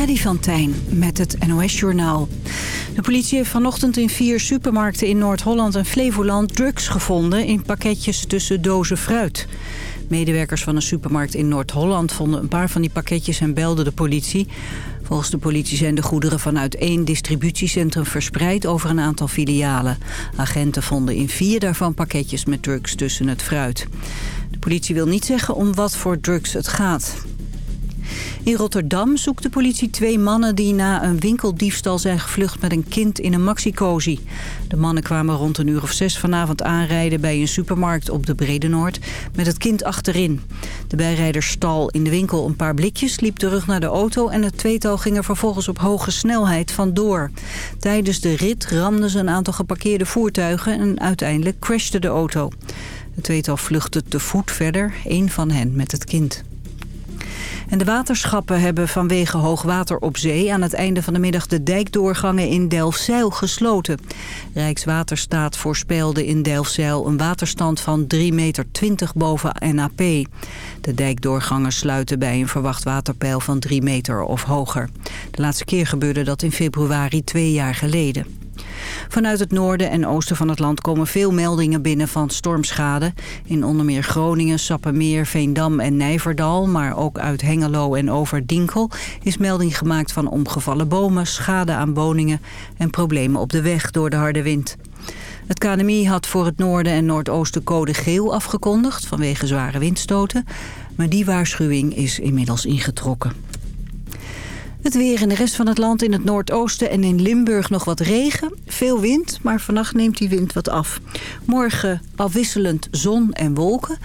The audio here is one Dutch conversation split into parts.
Freddy van Tijn met het NOS-journaal. De politie heeft vanochtend in vier supermarkten in Noord-Holland en Flevoland drugs gevonden in pakketjes tussen dozen fruit. Medewerkers van een supermarkt in Noord-Holland vonden een paar van die pakketjes en belden de politie. Volgens de politie zijn de goederen vanuit één distributiecentrum verspreid over een aantal filialen. Agenten vonden in vier daarvan pakketjes met drugs tussen het fruit. De politie wil niet zeggen om wat voor drugs het gaat. In Rotterdam zoekt de politie twee mannen die na een winkeldiefstal zijn gevlucht met een kind in een maxicozy. De mannen kwamen rond een uur of zes vanavond aanrijden bij een supermarkt op de Brede Noord met het kind achterin. De bijrijder stal in de winkel een paar blikjes, liep terug naar de auto en het tweetal ging er vervolgens op hoge snelheid vandoor. Tijdens de rit ramden ze een aantal geparkeerde voertuigen en uiteindelijk crashte de auto. Het tweetal vluchtte te voet verder, één van hen met het kind. En de waterschappen hebben vanwege hoogwater op zee... aan het einde van de middag de dijkdoorgangen in Delfzijl gesloten. Rijkswaterstaat voorspelde in Delfzijl een waterstand van 3,20 meter boven NAP. De dijkdoorgangen sluiten bij een verwacht waterpeil van 3 meter of hoger. De laatste keer gebeurde dat in februari twee jaar geleden. Vanuit het noorden en oosten van het land komen veel meldingen binnen van stormschade. In onder meer Groningen, Sappemeer, Veendam en Nijverdal, maar ook uit Hengelo en Overdinkel is melding gemaakt van omgevallen bomen, schade aan woningen en problemen op de weg door de harde wind. Het KNMI had voor het noorden en noordoosten code geel afgekondigd vanwege zware windstoten. Maar die waarschuwing is inmiddels ingetrokken. Het weer in de rest van het land in het noordoosten en in Limburg nog wat regen. Veel wind, maar vannacht neemt die wind wat af. Morgen afwisselend zon en wolken.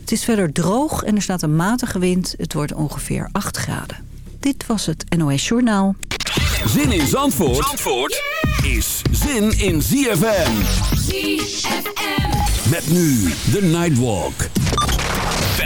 Het is verder droog en er staat een matige wind. Het wordt ongeveer 8 graden. Dit was het NOS Journaal. Zin in Zandvoort, Zandvoort is zin in ZFM. ZFM. Met nu de Nightwalk.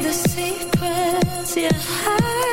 the secrets you hide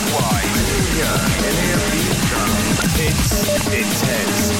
worldwide. It's intense.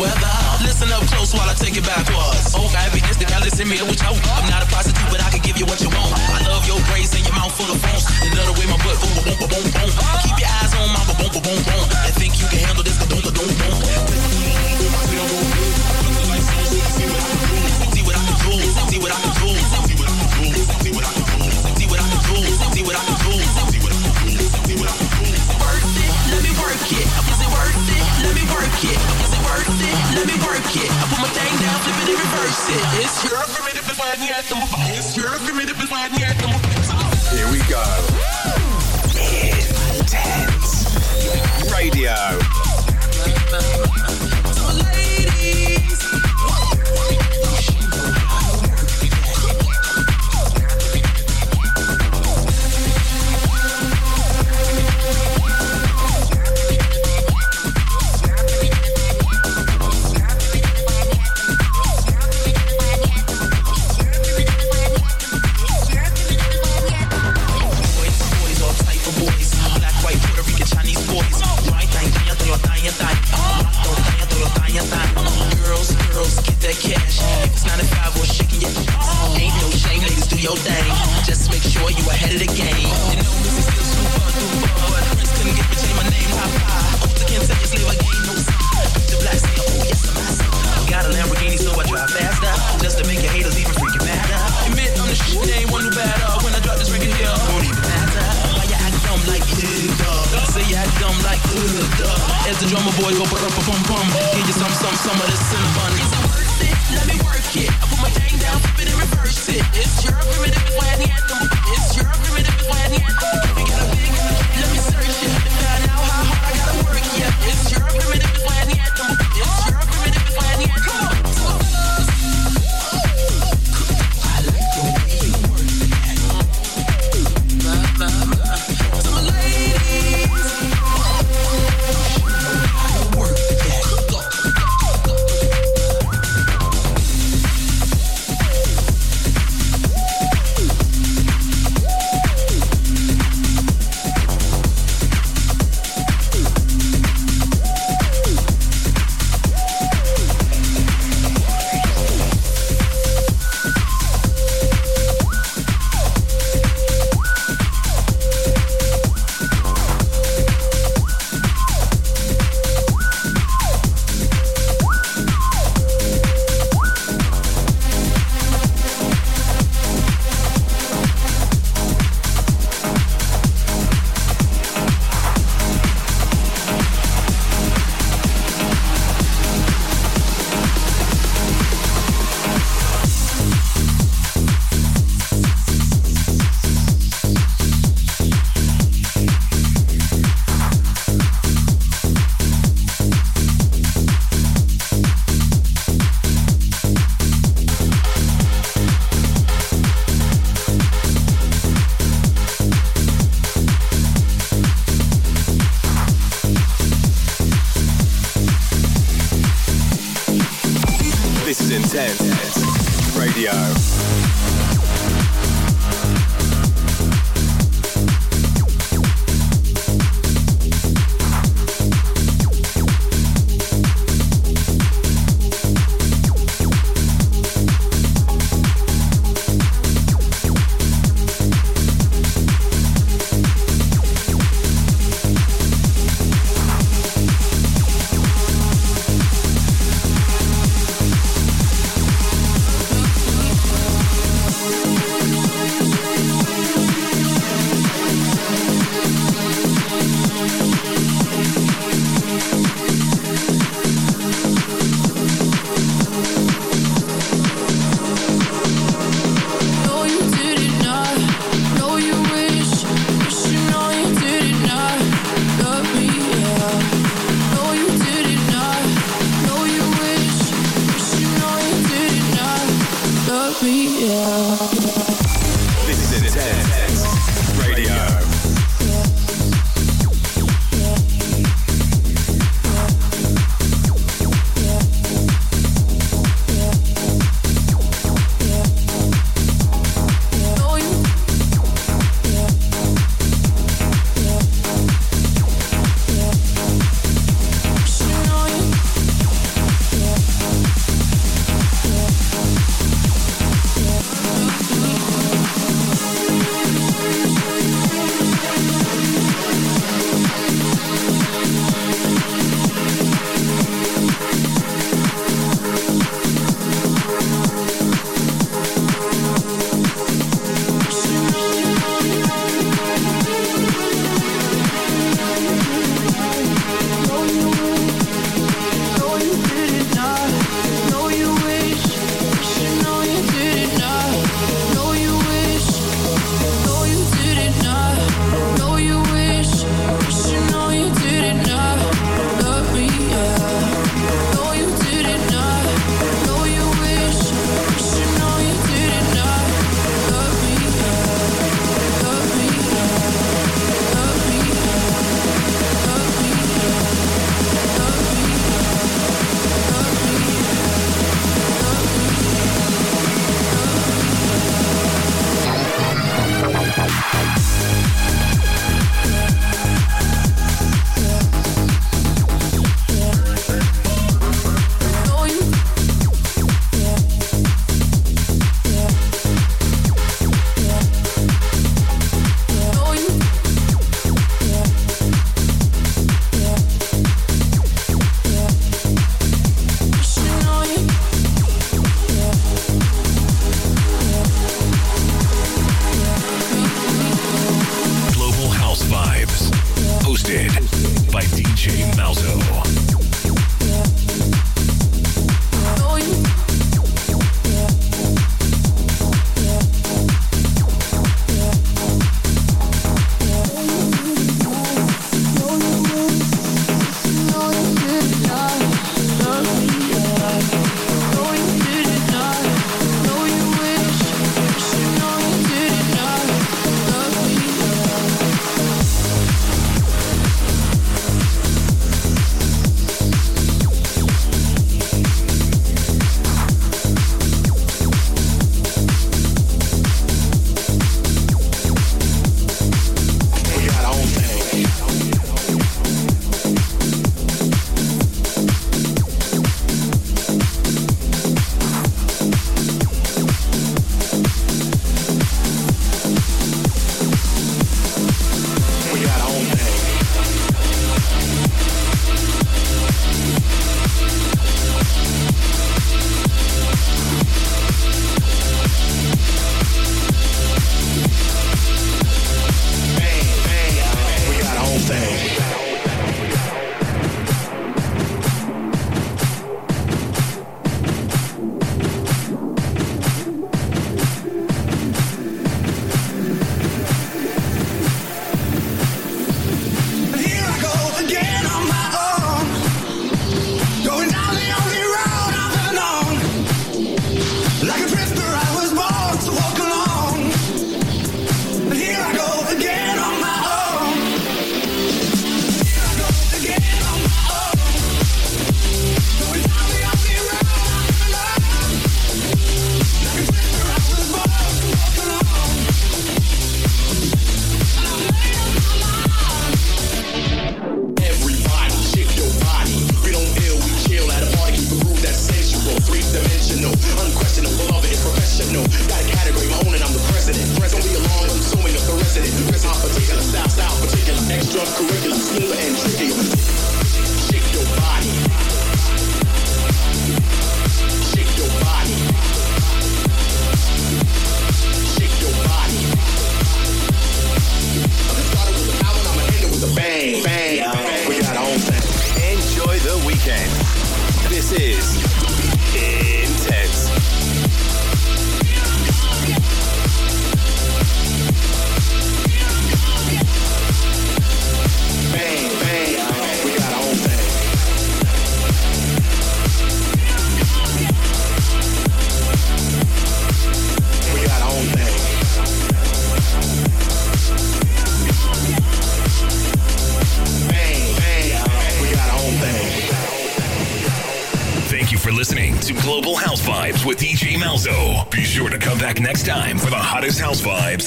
weather. Listen up close while I take it backwards. Oh, I be instant, now listen me, which I want. I'm not a prostitute, but I can give you what you want. I love your braids and your mouth full of phones. Love the way my butt boom, boom, boom, boom, boom. Keep your eyes on my boom, boom, boom, boom. I think you can handle this, but don't, don't, don't. See what I can do, see what I can do, see what I can do, see what I can do, see what I can do, see what I can do, see what I can do, see what I can do. Let me work it. Is it worth it? Let me work it. Is it worth it? Let me work it. I put my thing down, flip it and reverse it. It's your primitive is why I need to move. It's your primitive is why I need to move. Here we go. Intense radio. To ladies. my boy go bum bum bum. Give you some, some, some of this cinnamon. Is it worth it? Let me work it. I put my thing down, flip it and reverse it. It's your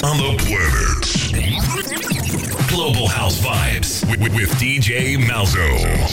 on the planet. Global House Vibes with, with, with DJ Malzo.